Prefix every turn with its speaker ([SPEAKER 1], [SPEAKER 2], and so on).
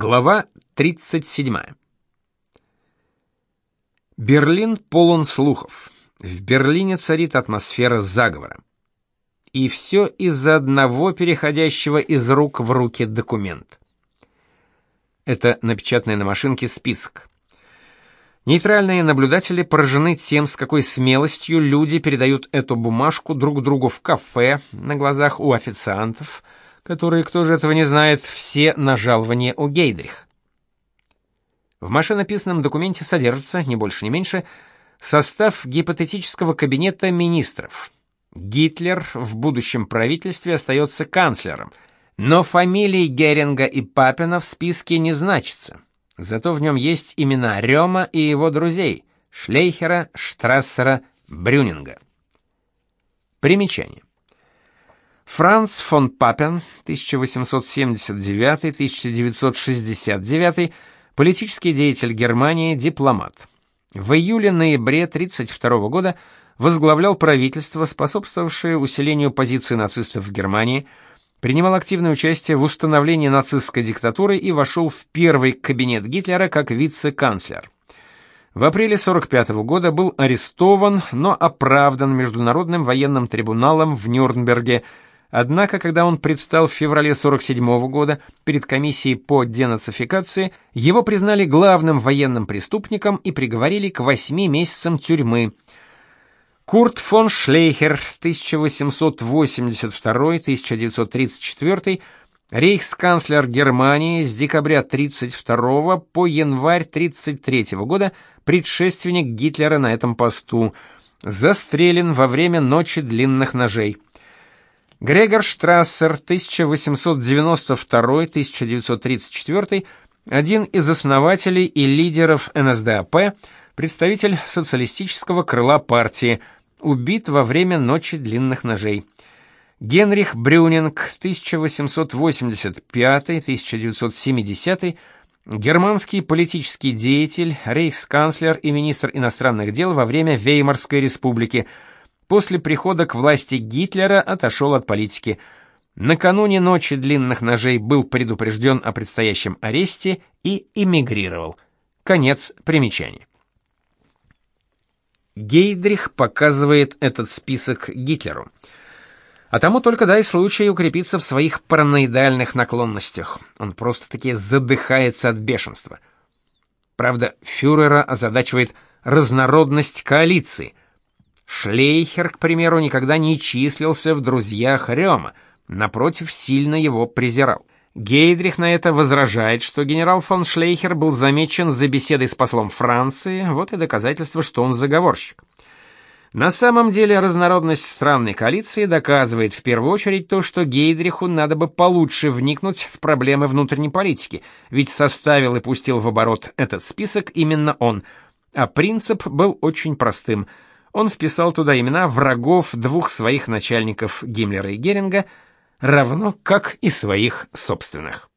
[SPEAKER 1] Глава 37. Берлин полон слухов. В Берлине царит атмосфера заговора. И все из-за одного переходящего из рук в руки документ. Это напечатанный на машинке список. Нейтральные наблюдатели поражены тем, с какой смелостью люди передают эту бумажку друг другу в кафе, на глазах у официантов – которые, кто же этого не знает, все на жалование у Гейдрих. В машинописном документе содержится, не больше ни меньше, состав гипотетического кабинета министров. Гитлер в будущем правительстве остается канцлером, но фамилии Геринга и Папина в списке не значатся. Зато в нем есть имена Рёма и его друзей Шлейхера, Штрассера, Брюнинга. Примечание. Франц фон Папен, 1879-1969, политический деятель Германии, дипломат. В июле-ноябре 1932 года возглавлял правительство, способствовавшее усилению позиции нацистов в Германии, принимал активное участие в установлении нацистской диктатуры и вошел в первый кабинет Гитлера как вице-канцлер. В апреле 1945 года был арестован, но оправдан Международным военным трибуналом в Нюрнберге – Однако, когда он предстал в феврале 47 -го года перед комиссией по денацификации, его признали главным военным преступником и приговорили к восьми месяцам тюрьмы. Курт фон Шлейхер с 1882-1934, рейхсканцлер Германии с декабря 32 по январь 33 года, предшественник Гитлера на этом посту, застрелен во время ночи длинных ножей. Грегор Штрассер, 1892-1934, один из основателей и лидеров НСДАП, представитель социалистического крыла партии, убит во время Ночи длинных ножей. Генрих Брюнинг, 1885-1970, германский политический деятель, рейхсканцлер и министр иностранных дел во время Веймарской республики – после прихода к власти Гитлера отошел от политики. Накануне ночи длинных ножей был предупрежден о предстоящем аресте и эмигрировал. Конец примечания. Гейдрих показывает этот список Гитлеру. А тому только дай случай укрепиться в своих параноидальных наклонностях. Он просто-таки задыхается от бешенства. Правда, фюрера озадачивает разнородность коалиции – Шлейхер, к примеру, никогда не числился в друзьях Рёма, напротив, сильно его презирал. Гейдрих на это возражает, что генерал фон Шлейхер был замечен за беседой с послом Франции, вот и доказательство, что он заговорщик. На самом деле разнородность странной коалиции доказывает в первую очередь то, что Гейдриху надо бы получше вникнуть в проблемы внутренней политики, ведь составил и пустил в оборот этот список именно он, а принцип был очень простым – он вписал туда имена врагов двух своих начальников Гиммлера и Геринга, равно как и своих собственных.